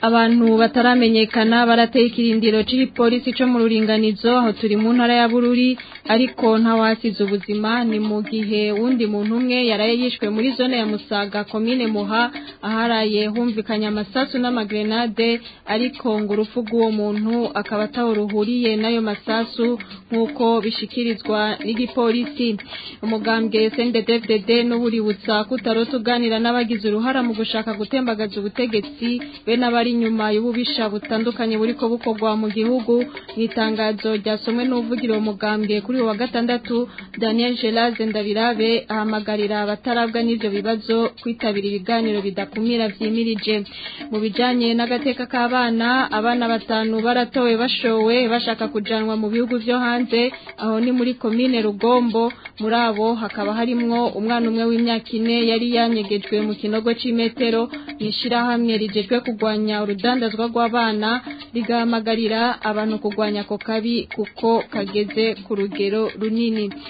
abantu bataramenyekana barateye ikirindiro ciri polisi co mu ruringanizo aho turi mu ntara ya Bururi ariko ntawasize ubuzima ni mu gihe wundi muntu umwe yaraye yishwe muri zone ya musaga komine muha aharaye humvikanye amasasu n'amagrenade ariko ngo urupfu rw'uwo muntu akaba ataho n'ayo masasu nk'uko bishyikirizwa n'igipolisi umugambwe sendededede n'ubuributsa kutarota uganira n'abagize uruhara mu gushaka gutembagaza ubutegetsi be n'abari inyuma y'ububisha butandukanye buri ko bukorwa mu gihugu mu itangazo ryasomwe n'uvugira uwo kuri kuri wa gatandatu daniel gerard ndabirabe ahamagarira abatarabwa n'ibyo bibazo kwitabira ibiganiro bidakumira byimirije mu bijyanye n'agateka k'abana abana batanu baratowe bashowe bashaka kujyanwa mu bihugu byo hanze aho ni muri komine rugombo muri abo hakaba harimo umwana umwe w'imyaka ine yari yanyegejwe mu kinogo cy'imetero mu ishyirahamwe rigejwe kurwanya urudandazwa rw'abana rigahamagarira abantu kurwanya ako kabi kuko kageze ku rugero runini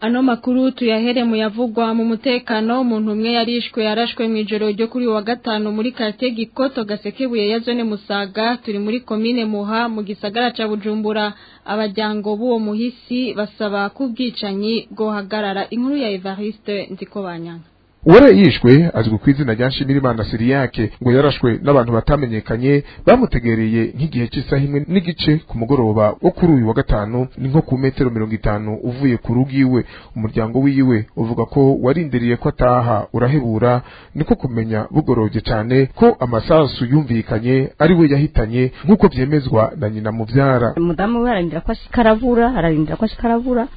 Ano makuru tuyahere mu yavugwa mu mutekano umuntu umwe yarishwe yarashwe mu ijoro ryo kuri wa gatano muri quartier Gikoto gasekebuye ya zone Musaga turi muri commune Muha mu gisagara ca Bujumbura abajyango b'uwo muhisi basaba kubwicanyi bwo hagarara inkuru ya Evariste Ndikobanyana uwari yishwe azwi ku izina rya Nshimirimana Siriyake ngo yarashwe n'abantu batamenyekanye bamutegereye nk'igihe cy'isaha imwe n'igice ku mugoroba wo kuri uyu wa gatanu ni nko ku metero mirongo itanu uvuye ku rugo iwe umuryango wiwe uvuga ko warindiriye ko ataha urahebura niko kumenya bugorobye cyane ko amasasu yumvikanye ari we yahitanye nk'uko byemezwa na nyina mubyara umudamu we ararindira ko ashikaravura ararindira ko ashikaravura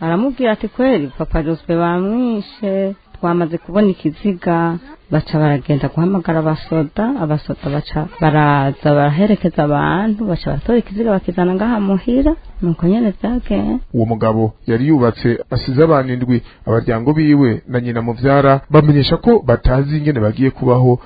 aramubwira ati kweli papa jospe bamwishe twamaze kubona ikiziga baca baragenda guhamagara abasoda abasoda baca baraza baraherekeza abantu baca baratora ikiziga bakizana ngaha muhira nuko nyene vyagenda uwo mugabo yari yubatse asize abantu indwi abaryango biwe na nyina mubyara bamenyesha ko batazi ingene bagiye kubaho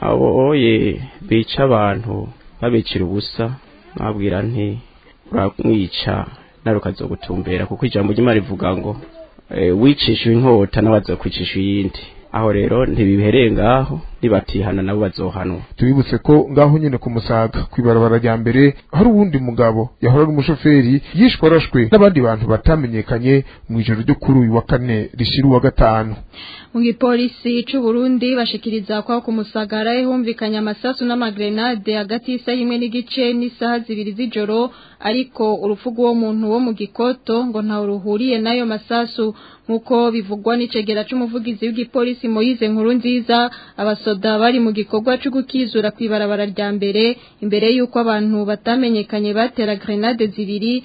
abo oye bica abantu babicira ubusa nabwira nti uramwica nawe ukazogutumbera kuko ijambo ry'imana rivuga ngo eh, wicishije inkota nawe kwicisha iyindi aho rero ntibibereye ngaho nibatihana nabo bazohanwa tubibutse ko ngaho nyine ku musaga ku ibarabara rya mbere hari uwundi mugabo yahoraga umushoferi yishwe n'abandi bantu batamenyekanye mu ijoro ryo kuri uyu wa kane rishyira uwa gatanu mu gipolisi cy'u Burundi bashikiriza kwa ku musagara humvikanye amasasu n'amagrenade hagati y'isaha imwe n'igice n'isaha zibiri z'ijoro ariko urupfu rw'uwo muntu wo mu gikoto ngo ntawe ruhuriye n'ayo masasu nk'uko bivugwa n'icegera cy'umuvugizi w'igipolisi Moise nkuru nziza abasoda bari mu gikorwa cyo gukizura kwibarabara rya mbere imbere y'uko abantu batamenyekanye batera grenade zibiri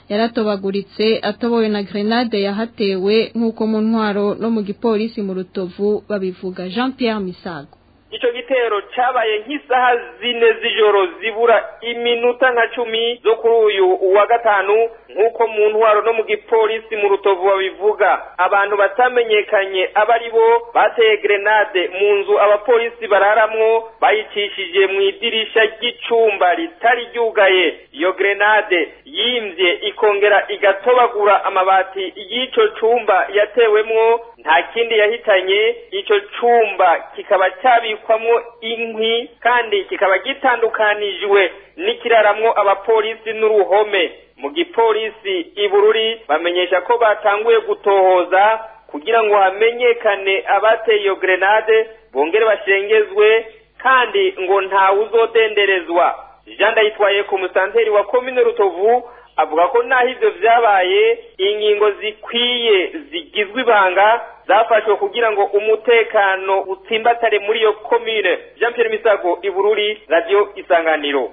yaratobaguritse atobowe na grenade yahatewe nk'uko mu ntwaro no mu gipolisi mu rutovu babivuga Jean Pierre Misago icyo gitero cyabaye nk'isaha zine z'ijoro zibura iminota nka cumi zo kuri uyu wa gatanu nk'uko mu ntwaro no mu gipolisi mu rutovu babivuga abantu batamenyekanye abari bo bateye grenade mu nzu abapolisi bararamwo bayicishije mu idirishya ry'icumba ritari ryugaye iyo grenade yimbye ikongera igatobagura amabati y'icyo cumba yatewemwo nta kindi yahitanye icyo cyumba kikaba cyabikwamo inkwi kandi kikaba gitandukanijwe n’ikiraramo abapolisi n'uruhome mu gipolisi ibururi bamenyesha ko batanguye gutohoza kugira ngo hamenyekane abateye iyo grenade bongere bashengezwe kandi ngo ntawe uzodenderezwa jean ndayitwaye ku musanteri wa komine rutovu avuga ko naho ibyo byabaye ingingo zikwiye zigizwe ibanga zafashwe kugira ngo umutekano utsimbatare muri iyo komine jean pierre misago ibururi radiyo isanganiro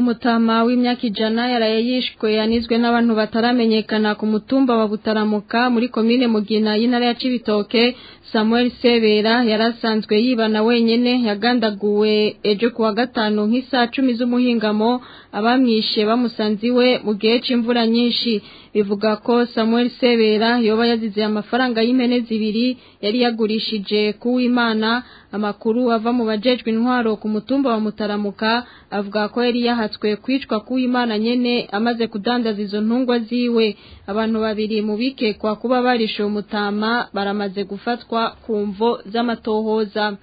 umutama w'imyaka ijana yaraye yishwe yanizwe n'abantu bataramenyekana ku mutumba wa butaramuka muri komine mugina y'intara ya cibitoke samuel sebera yari asanzwe yibana wenyine yagandaguwe ejo kuwa gatanu nk'isaa cumi z'umuhingamo abamwishe bamusanze iwe mu gihe cy'imvura nyinshi bivuga ko Samuel Sebera yoba yazize amafaranga y'impene zibiri yari yagurishije ku imana amakuru ava mu bajejwe intwaro ku mutumba wa Mutaramuka avuga ko yari yahatswe kwicwa ku imana nyene amaze kudandaza izo ntungwa ziwe abantu babiri mu bikekwa kuba barishe umutama baramaze gufatwa ku mvo z'amatohoza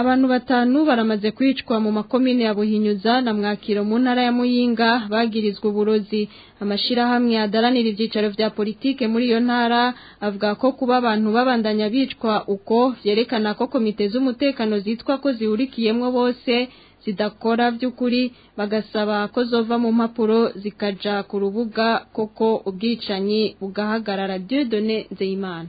abantu batanu baramaze kwicwa mu makomine ya buhinyuza na mwakiro mu ntara ya muyinga bagirizwa uburozi amashyirahamwe adaranira ibyicaro bya politike muri iyo ntara avuga ko kuba abantu babandanya bicwa uko byerekana ko komite z'umutekano zitwa ko ziwurikiyemo bose zidakora by'ukuri bagasaba ko zova mu mpapuro zikajya ku rubuga koko ubwicanyi bugahagarara Dieudone nzeyimana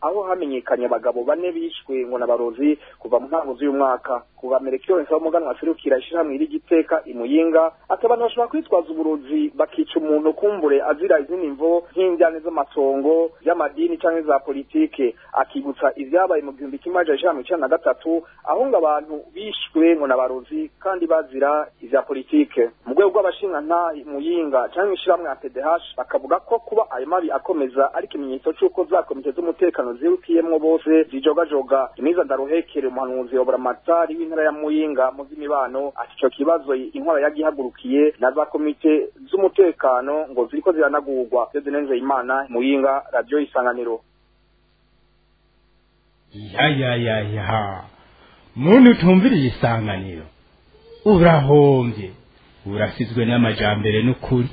aho hamenyekanye abagabo bane bishwe ngo na ubuyobozi kuva mu ntango z'uyu mwaka kuva Melchior Nsabamugana waserukira ishyirahamwe ry'igiteka imuyinga ati abantu bashobora kwitwaza uburozi bakica umuntu kumbure azira izindi mvo nk'indyane z'amatongo y'amadini cyangwa za politiki akibutsa ibyabaye mu gihumbi kimwe amajana ijana na gatatu aho ngo abantu bishwe ngo n'abarozi kandi bazira iza politiki mu rwego rw'abashinga muyinga cyangwa ishyirahamwe ya PDH bakavuga ko kuba ayo mabi akomeza ariko ikimenyetso cy'uko za komite z'umutekano zirukiyemo bose zijogajoga imyiza ruhekere umuhanuzi wa buramatari w'intara ya muyinga mu z’imibano ati ico kibazo inkwara yagihagurukiye na za komite z'umutekano ngo ziriko ziranagurwa Dioneze Imana muyinga radio isanganiro ya ya ya ya muntu utumvira isanganiro urahombye urasizwe n'amajambere n'ukuri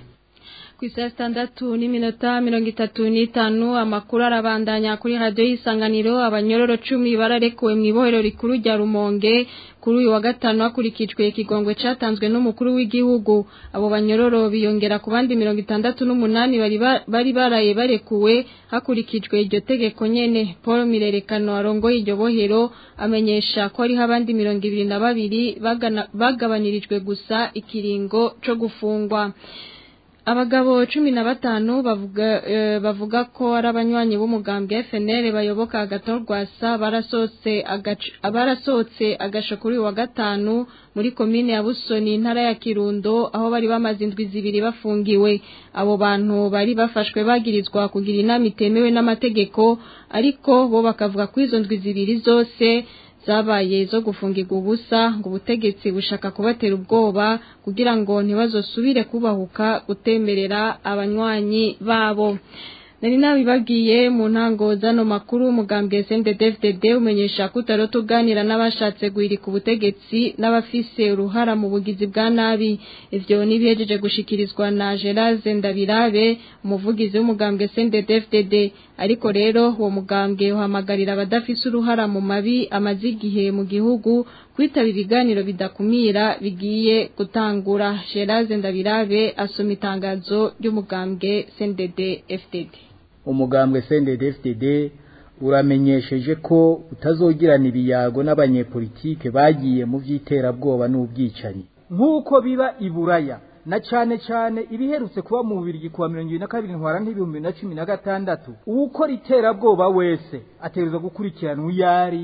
ku isaha sitandatu n'iminota mirongo itatu n'itanu amakuru arabandanya kuri radiyo y'isanganiro abanyororo cumi bararekuwe mu ibohero rikuru rya rumonge kuri uyu wa gatanu hakurikijwe ikigongwe cyatanzwe n'umukuru w'igihugu abo banyororo biyongera ku bandi mirongo itandatu n'umunani bari baraye barekuwe hakurikijwe iryo tegeko nyene paul mirerekano arongoye iryo bohero amenyesha ko hariho abandi mirongo ibiri na babiri bagabanyirijwe gusa ikiringo cyo gufungwa abagabo cumi na batanu bavuga eh, ko ari abanywanyi b'umugambwe FNL bayoboka agatorwasa barasohotse agasha kuri uyu wa gatanu muri komine ya busoni intara ya kirundo aho bari bamaze indwi zibiri bafungiwe abo bantu bari bafashwe bagirizwa kugira inama itemewe n'amategeko ariko bo bakavuga ko izo ndwi zibiri zose zabaye zo gufungirwa ubusa ngo ubutegetsi bushaka kubatera ubwoba kugira ngo ntibazosubire kubahuka gutemerera abanywanyi babo nari nabibabwiye mu ntango zano makuru umugambwe sende devide umenyesha ko utarota uganira n'abashatse guhirika ubutegetsi n'abafise uruhara mu bugizi bwa nabi ibyo ntibihejeje gushikirizwa na gerard ndabirabe umuvugizi w'umugambwe sende devide ariko rero uwo mugambwe uhamagarira abadafise uruhara mu mabi amaze igihe mu gihugu kwitaba ibiganiro bidakumira bigiye gutangura gerard ndabirabe asoma itangazo ry'umugambwe sendede fdd umugambwe CNDD-FDD uramenyesheje ko utazogirana ibiyago n'abanyepolitike bagiye mu by'iterabwoba n'ubwicanyi nk'uko biba i buraya na cyane cyane ibiherutse kuba mu bubirigi kuwa mirongo irindwi na kabiri ntwara n'ibihumbi na cumi na gatandatu uwukora iterabwoba wese ategereza gukurikirana iyo ari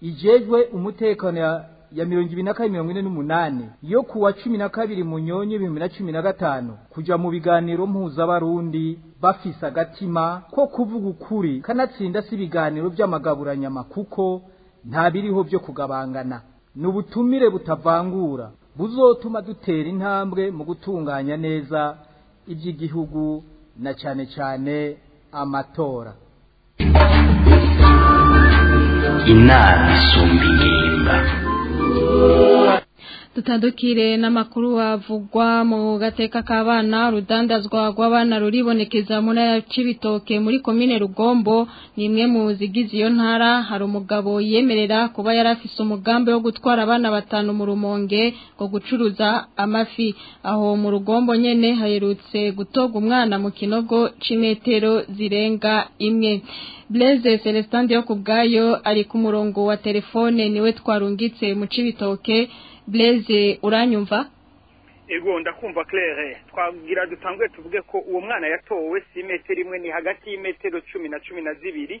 ijejwe umutekano ya mirongo ibiri na kabiri mirongo ine n'umunani yo kuwa cumi na kabiri mu nyonyi ibihumbi na cumi na gatanu kujya mu biganiro mpuzabarundi bafise agatima ko kuvuga ukuri kanatsinda si ibiganiro vy'amagaburanyama kuko nta biriho vyo kugabangana ni ubutumire butavangura buzotuma dutera intambwe mu gutunganya neza iby'igihugu na cyane cyane amatora inama isumba ingimba Tutandukire n'amakuru avugwa mu gateka k'abana urudandazwa rw'abana ruribonekeza mu ntara Cibitoke muri komine Rugombo ni imwe mu zigizi iyo ntara hari umugabo yemerera kuba yarafise umugambi wo gutwara abana batanu mu rumonge ngo gucuruza amafi aho mu Rugombo nyene haherutse gutoga umwana mu kinogo c'imetero zirenga imwe Blaise Celestin yo kubgayo ari ku murongo wa telefone niwe twarungitse mu Cibitoke Blaise uranyumva ego ndakumva claire twagira dutangwe tuvuge ko uwo mwana yatowe si metero imwe ni hagati y'imetero cumi na cumi na zibiri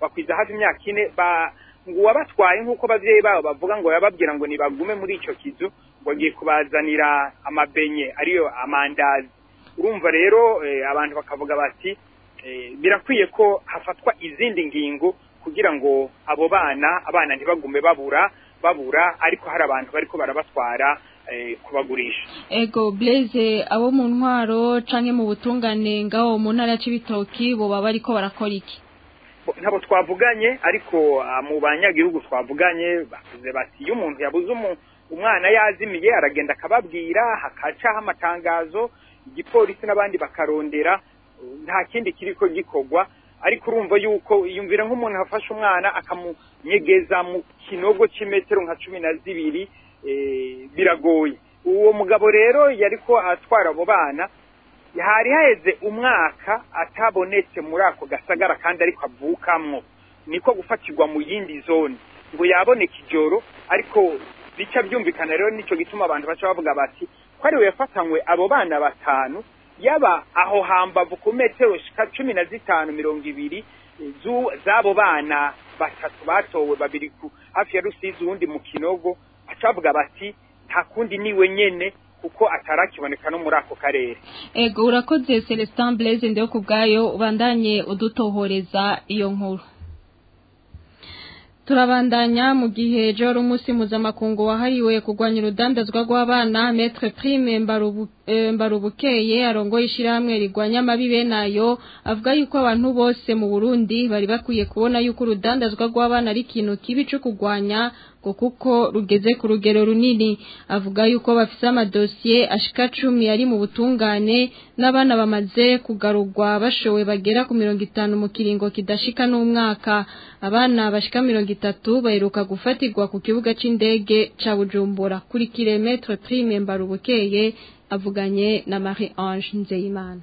bakwiza hafi imyaka ine ba ngo uwabatwaye nk'uko ababyeyi babo bavuga ngo yababwira ngo nibagume muri icyo kizu ngo agiye kubazanira amabenye ariyo amandazi urumva rero eh, abantu bakavuga bati eh, birakwiye ko hafatwa izindi ngingo kugira ngo abo bana abana ntibagume babura babura ariko hari abantu bariko barabatwara eh, kubagurisha ego Blaise abo mu ntwaro canke mu butungane ngaho mu ntara y'ibitoki bo baba bariko barakora iki ntabwo twavuganye ariko ah, mu banyagihugu twavuganye bavuze bati iyo umuntu yabuze umwana yazimiye aragenda akababwira hakacaho amatangazo igipolisi n'abandi bakarondera nta kindi kiri ko gikorwa ariko urumva yuko yumvira nk'umuntu afashe umwana akamunyegeza mu kinogo cy'imetero nka cumi na zibiri eh, biragoye uwo mugabo rero yari ko atwara abo bana hari haheze umwaka atabonetse muri ako gasagara kandi ariko avukamwo niko gufatirwa mu yindi zone ngo yaboneke ijoro ariko bica byumvikana rero nicyo gituma abantu baca bavuga bati ko ariwe yafatanywe abo bana batanu yaba aho hambavu ku metero cumi na zitanu mirongo ibiri z'abo bana batatu batowe babiri hafi ya rusizi uwundi mu kinogo baca bavuga bati nta kundi niwe nyene kuko atarakiboneka no muri ako karere ego urakoze celestin blaise ndeyo ku ubandanye udutohoreza iyo nkuru turabandanya mu gihe joro umunsi mpuzamakungu wahariwe kurwanya urudandazwa rw'abana metre prime eh, mbarubukeye arongoye ishyirahamwe rigwanya amabibe nayo avuga yuko abantu bose mu burundi bari bakwiye kubona yuko urudandazwa rw'abana ari ikintu kibi cyo kurwanya rw'urubyiruko kuko rugeze ku rugero runini avuga yuko bafite amadosiye ashika cumi ari mu butungane n'abana bamaze kugarurwa bashowe bagera ku mirongo itanu mu kiringo kidashika n'umwaka abana bashika mirongo itatu baheruka gufatirwa ku kibuga c'indege ca bujumbura kuri kilometre prime mbarubukeye avuganye na marie ange nzeyimana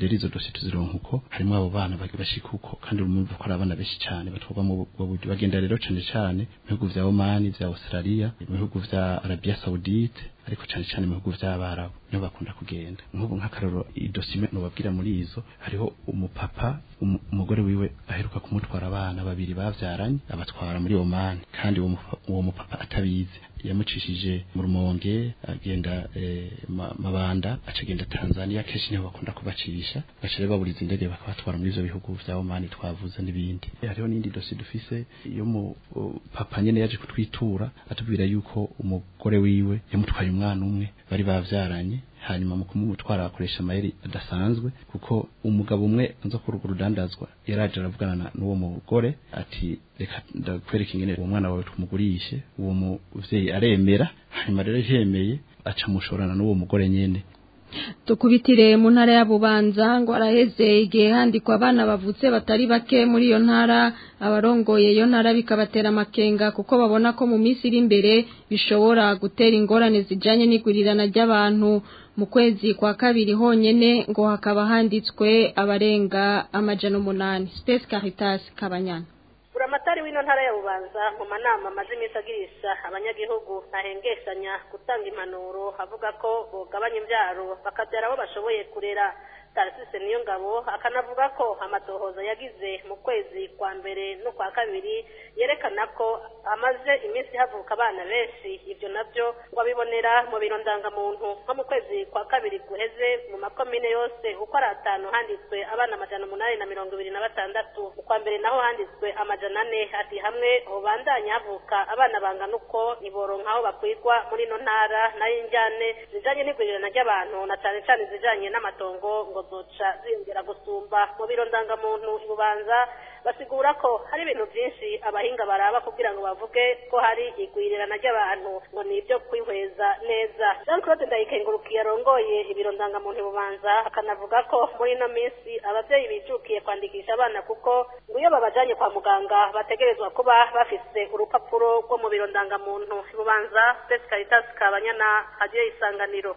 rero izo dosiye tuzironka uko harimwo abo bana bashika uko kandi urumva ko ari abana benshi cyane batwarwa mu buryo bagenda rero cane cane mu bihugu omani Oman vya Australia mu bihugu vya Arabia Saudite ariko cyane cyane mu bihugu by'abarabu niho bakunda kugenda nk'ubu nk'akararo idosime nubabwira muri izo hariho umupapa umugore wiwe aheruka kumutwara abana babiri babyaranye abatwara muri Oman kandi uwo mupapa atabizi yamucishije mu rumonge agenda eh, mabanda acagenda Tanzania kenshi niho bakunda kubacisha bashire baburiza indege bakabatwara muri ivyo bihugu bya Oman twavuze n'ibindi eh, hariho n'indi dosi dufise iyo mu papa nyene yaje kutwitura atubwira yuko umugore wiwe yamutwaye mwana umwe bari babyaranye hanyuma mu kumumutwara akoresha amayeri adasanzwe kuko umugabo umwe nzo ku rugo rudandazwa yaraje aravugana n'uwo mugore ati reka ndakwereka ingene uwo mwana wawe tumugurishe uwo muvyeyi aremera hanyuma rero yemeye acamushorana n'uwo mugore nyene tukubitire mu ntara y'abubanza ngo araheze igihe handikwa abana bavutse batari bake muri iyo ntara abarongoye iyo ntara bikabatera amakenga kuko babona ko mu minsi iri imbere bishobora gutera ingorane zijyanye n'igurirana ry'abantu mu kwezi kwa kabiri honyine ngo hakaba handitswe abarenga amajana umunani sipesi karitasi kabanyana buramatari w'ino ntara ya bubanza mu manama amaze iminsi agirisha abanyagihugu ntahengeshanya gutanga impanuro avuga ko bogabanya imbyaro bakabyara abo bashoboye kurera tarasisi niyo ngabo akanavuga ko amatohoza yagize mu kwezi kwa mbere no kwa kabiri yerekana ko amaze iminsi havuka abana benshi ibyo nabyo wabibonera mu biro ndangamuntu nko mu kwezi kwa kabiri guheze mu makomine yose uko ari atanu handitswe abana amajana umunani na mirongo ibiri na batandatu ukwa mbere naho handitswe amajana ane ati hamwe ubandanya havuka abana bangana uko ntiboronka aho bakwigwa muri ino ntara nayo injyane zijanye n'igurirana ry'abantu na cyane cane izijanye n'amatongo ngo kudodoca ziyongera gusumba mu biro ndangamuntu i basigura ko hari ibintu byinshi abahinga baraba kugira ngo bavuge ko hari igwirirana ry'abantu ngo ni ibyo kwihweza neza jean claude ndayikengurukiye arongoye ibiro ndangamuntu i akanavuga ko muri ino minsi ababyeyi bijukiye kwandikisha abana kuko ngo iyo babajanye kwa muganga bategerezwa kuba bafise urupapuro rwo mu biro ndangamuntu i bubanza pesikaritasikabanyana radiyo y'isanganiro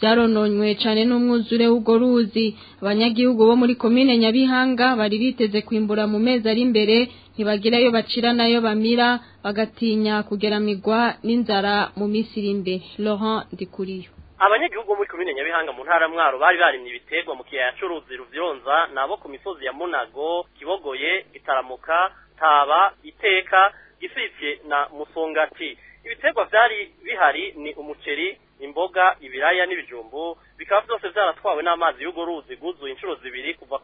byarononywe cyane n'umwuzure w'ubwo ruzi. Abanyagihugu bo muri komine Nyabihanga bari biteze kwimbura mu mezi ari imbere ntibagira ayo bacira n'ayo bamira bagatinya kugeramigwa n'inzara mu minsi iri imbere Laurent Ndikuriyo abanyagihugu muri komine nyabihanga mu ntara mwaro bari barimye ibiterwa mu kiyaya cy'uruzi ruvyironza nabo ku misozi ya munago kibogoye gitaramuka taba iteka gisivye na musongati ibiterwa vyari bihari ni umuceri imboga ibiraya n'ibijumbu bikaba byose vyaratwawe n'amazi y'ugo ruzi guzuye inshuro zibiri kuva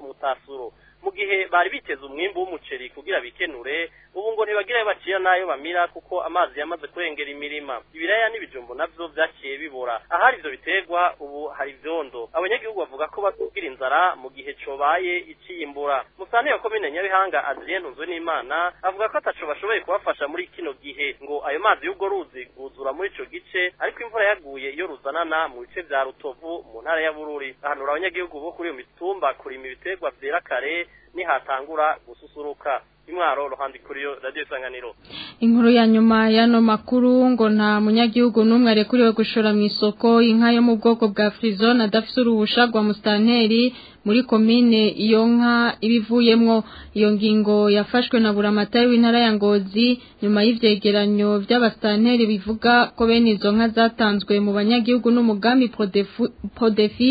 bari biteze umwimbu w'umuceri kugira bikenure ubu ngo ntibagire ayo n'ayo bamira kuko amazi yamaze kurengera imirima ibiraya n'ibijumbu nabyo byaciye bibora ahari ibyo biterwa ubu hari ibyondo abanyagihugu bavuga ko batubwira inzara mu gihe cobaye iciyimbura musane wa komine nyabihanga adrienne nzwenimana avuga ko ataco bashoboye kubafasha muri kino gihe ngo ayo mazi y'ubwo ruzi rwuzura muri ico gice ariko imvura yaguye yo ruzanana mu bice vya rutovu mu ntara ya bururi ahanura abanyagihugu bo kuri iyo mitumba kurima ibiterwa vyera kare nihatangura gususuruka imwaro ruhandi kuri yo radio isanganiro inkuru ya nyuma yano makuru ngo nta munyagihugu numwe arekuriwe gushora mu isoko inka yo mu bwoko bwa frizone adafite uruhusha rwa mustanteri muri komine iyo nka ibivuyemwo iyo ngingo yafashwe na buramatari w'intara ya Ngozi nyuma y’ibyegeranyo by'abastanteri bivuga ko bene izo nka zatanzwe mu banyagihugu n'umugambi Prodefi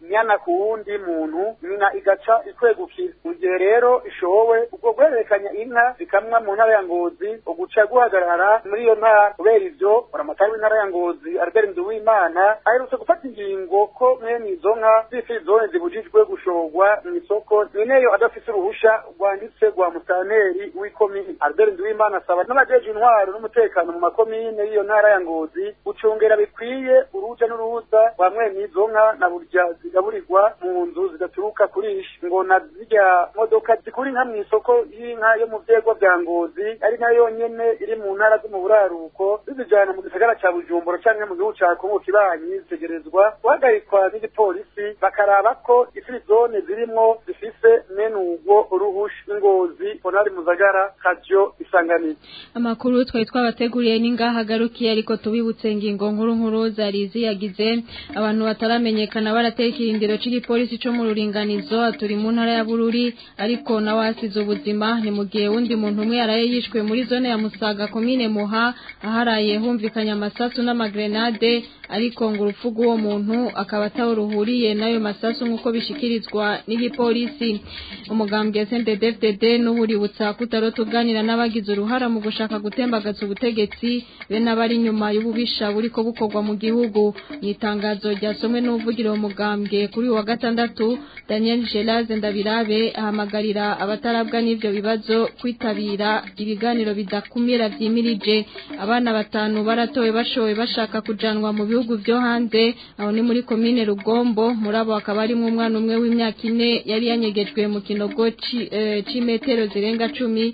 inyana ku wundi muntu nyina igaca ikwegukira mu gihe rero ishowe ubwo guhererekanya inka zikamwa mu ntara ya ngozi uguca guhagarara muri iyo ntara kubera ibyo buramatari w'intara ya ngozi albert nduwimana aherutse gufata ingingo ko mwene izo nka z'ifrizone zibujijwe gushora gwa mu isoko nyeneyo adafite uruhushya rwanditse rwa Mutaneri w'ikomini albert nduwimana asaba n'abajeje intwaro n'umutekano mu makomine y'iyo ntara ya ngozi gucungera bikwiye uruja n'uruza rwa mwene nka na burya zigaburirwa mu nzu zidaturuka kurisha ngo na zirya modoka zikura inka mu isoko y'inka yo mu vyegwa vya ngozi ari nayo nyene iri mu ntara zo mu buraruko zizijana mu gisagara cya bujumbura canke mu gihugu ca kongo kibanyi zitegerezwa guhagarikwa n'igipolisi bakaraba ko ifirizone zone zirimo zifise menugo ruhushi ngozi onari muzagara kajyo isanganiro amakuru twari twabateguriye ni ariko tubibutse ingingo nkuru nkuru zari ziyagize abantu bataramenyekana barateye ikirindiro cy'igipolisi cyo mu ruringanizo turi mu ntara ya bururi ariko n'abasize ubuzima ni mu gihe wundi muntu umwe yaraye yishwe muri zone ya musaga komine muha aharaye humvikanya amasasu n'amagrenade ariko ngo urupfu rw'uwo muntu akaba ataho ruhuriye n'ayo masasu nk'uko bishyikirizwa n'igipolisi umugambwe ya cnddd n'ubuributsa kutarota uganira n'abagize uruhara mu gushaka gutembagaza ubutegetsi be n'abari inyuma y'ububisha buri ko bukorwa mu gihugu mu itangazo ryasomwe n'uvugire uwo mugambwe kuri uyu wa gatandatu daniel gerard ndabirabe ahamagarira abatarabwa n'ibyo bibazo kwitabira ibiganiro bidakumira byimirije abana batanu baratowe bashowe bashaka kujanwa mu bihugu bihugu byo hanze aho ni muri komine rugombo murabo akaba ari harimo umwana umwe w'imyaka ine yari yanyegejwe mu kinogo cy'imetero eh, zirenga cumi